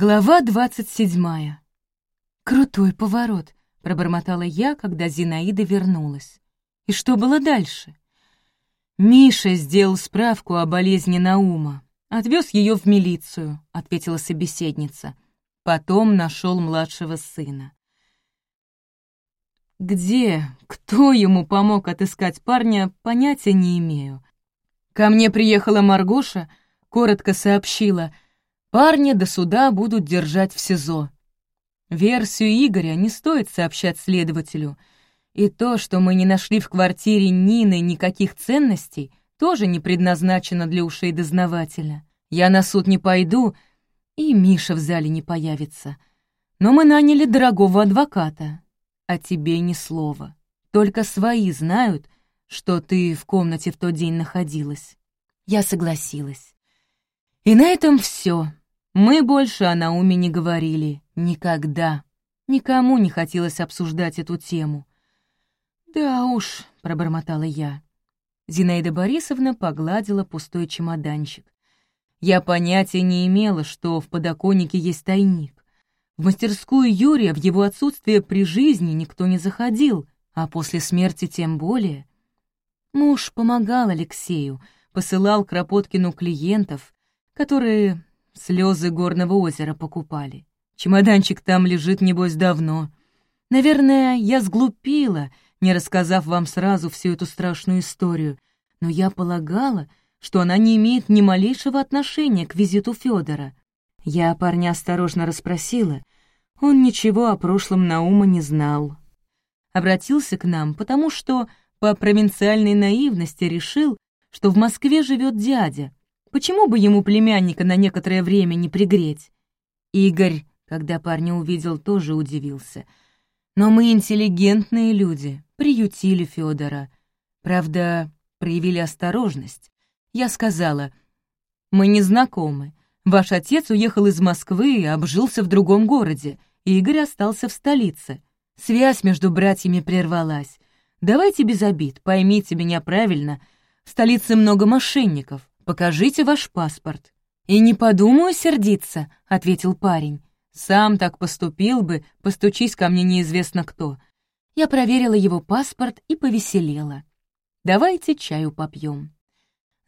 Глава двадцать седьмая. «Крутой поворот», — пробормотала я, когда Зинаида вернулась. «И что было дальше?» «Миша сделал справку о болезни Наума. Отвез ее в милицию», — ответила собеседница. Потом нашел младшего сына. Где, кто ему помог отыскать парня, понятия не имею. Ко мне приехала Маргоша, коротко сообщила, парня до суда будут держать в СИЗО. Версию Игоря не стоит сообщать следователю. И то, что мы не нашли в квартире Нины никаких ценностей, тоже не предназначено для ушей дознавателя. Я на суд не пойду, и Миша в зале не появится. Но мы наняли дорогого адвоката, о тебе ни слова. Только свои знают, что ты в комнате в тот день находилась. Я согласилась. И на этом все. Мы больше о Науме не говорили. Никогда. Никому не хотелось обсуждать эту тему. «Да уж», — пробормотала я. Зинаида Борисовна погладила пустой чемоданчик. Я понятия не имела, что в подоконнике есть тайник. В мастерскую Юрия в его отсутствие при жизни никто не заходил, а после смерти тем более. Муж помогал Алексею, посылал Кропоткину клиентов, которые слезы горного озера покупали. Чемоданчик там лежит, небось, давно. Наверное, я сглупила, не рассказав вам сразу всю эту страшную историю, но я полагала, что она не имеет ни малейшего отношения к визиту Федора. Я парня осторожно расспросила. Он ничего о прошлом Наума не знал. Обратился к нам, потому что по провинциальной наивности решил, что в Москве живет дядя. Почему бы ему племянника на некоторое время не пригреть? Игорь, когда парня увидел, тоже удивился. Но мы интеллигентные люди, приютили Федора. Правда, проявили осторожность. Я сказала, мы не знакомы, Ваш отец уехал из Москвы и обжился в другом городе, Игорь остался в столице. Связь между братьями прервалась. Давайте без обид, поймите меня правильно. В столице много мошенников. Покажите ваш паспорт. И не подумаю сердиться, ответил парень. Сам так поступил бы, постучись ко мне неизвестно кто. Я проверила его паспорт и повеселела. Давайте чаю попьем.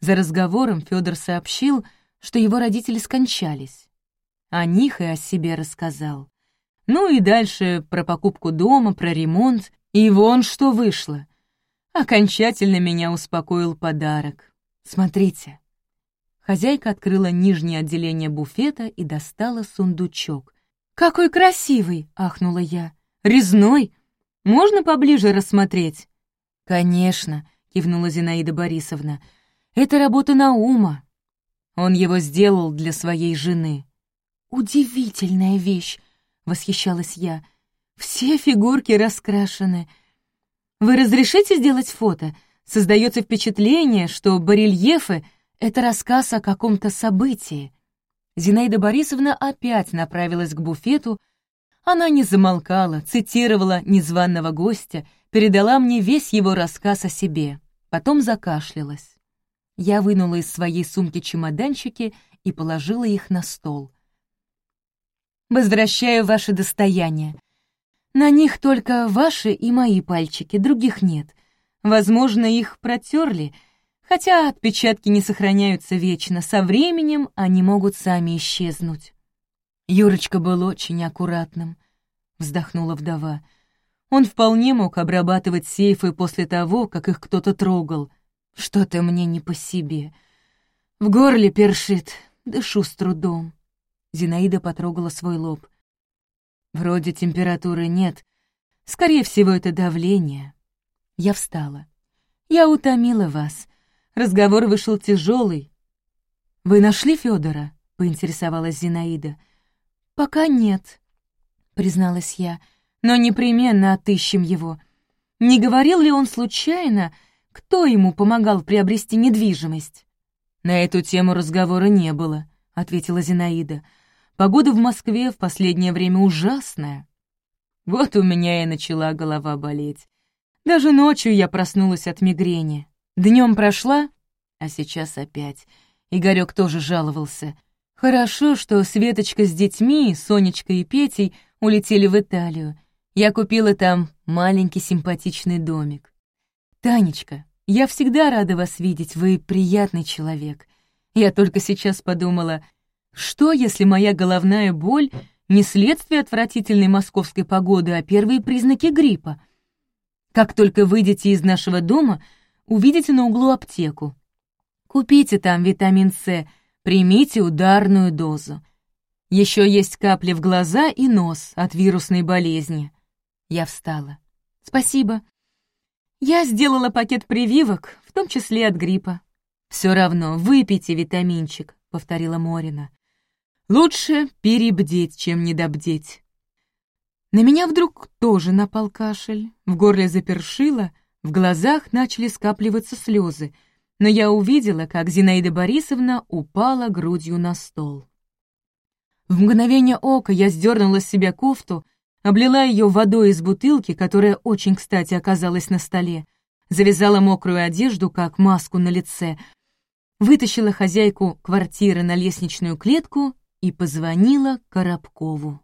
За разговором Федор сообщил, что его родители скончались. О них и о себе рассказал. Ну и дальше про покупку дома, про ремонт, и вон что вышло. Окончательно меня успокоил подарок. Смотрите. Хозяйка открыла нижнее отделение буфета и достала сундучок. «Какой красивый!» — ахнула я. «Резной? Можно поближе рассмотреть?» «Конечно», — кивнула Зинаида Борисовна. «Это работа Наума. Он его сделал для своей жены. «Удивительная вещь!» — восхищалась я. «Все фигурки раскрашены. Вы разрешите сделать фото? Создается впечатление, что барельефы — это рассказ о каком-то событии». Зинаида Борисовна опять направилась к буфету. Она не замолкала, цитировала незваного гостя, передала мне весь его рассказ о себе. Потом закашлялась. Я вынула из своей сумки чемоданчики и положила их на стол. «Возвращаю ваше достояние. На них только ваши и мои пальчики, других нет. Возможно, их протерли, хотя отпечатки не сохраняются вечно, со временем они могут сами исчезнуть». Юрочка был очень аккуратным, вздохнула вдова. Он вполне мог обрабатывать сейфы после того, как их кто-то трогал — что-то мне не по себе. В горле першит, дышу с трудом. Зинаида потрогала свой лоб. Вроде температуры нет. Скорее всего, это давление. Я встала. Я утомила вас. Разговор вышел тяжелый. Вы нашли Федора? поинтересовалась Зинаида. Пока нет, призналась я, но непременно отыщем его. Не говорил ли он случайно, кто ему помогал приобрести недвижимость? На эту тему разговора не было, ответила Зинаида. Погода в Москве в последнее время ужасная. Вот у меня и начала голова болеть. Даже ночью я проснулась от мигрени. Днем прошла, а сейчас опять. Игорёк тоже жаловался. Хорошо, что Светочка с детьми, Сонечка и Петей улетели в Италию. Я купила там маленький симпатичный домик. Танечка, я всегда рада вас видеть, вы приятный человек. Я только сейчас подумала, что если моя головная боль не следствие отвратительной московской погоды, а первые признаки гриппа? Как только выйдете из нашего дома, увидите на углу аптеку. Купите там витамин С, примите ударную дозу. Еще есть капли в глаза и нос от вирусной болезни. Я встала. Спасибо. Я сделала пакет прививок, в том числе от гриппа. Все равно выпейте витаминчик, повторила Морина. Лучше перебдеть, чем недобдеть. На меня вдруг тоже напал кашель, в горле запершило, в глазах начали скапливаться слезы — но я увидела, как Зинаида Борисовна упала грудью на стол. В мгновение ока я сдернула с себя кофту, облила ее водой из бутылки, которая очень кстати оказалась на столе, завязала мокрую одежду, как маску на лице, вытащила хозяйку квартиры на лестничную клетку и позвонила Коробкову.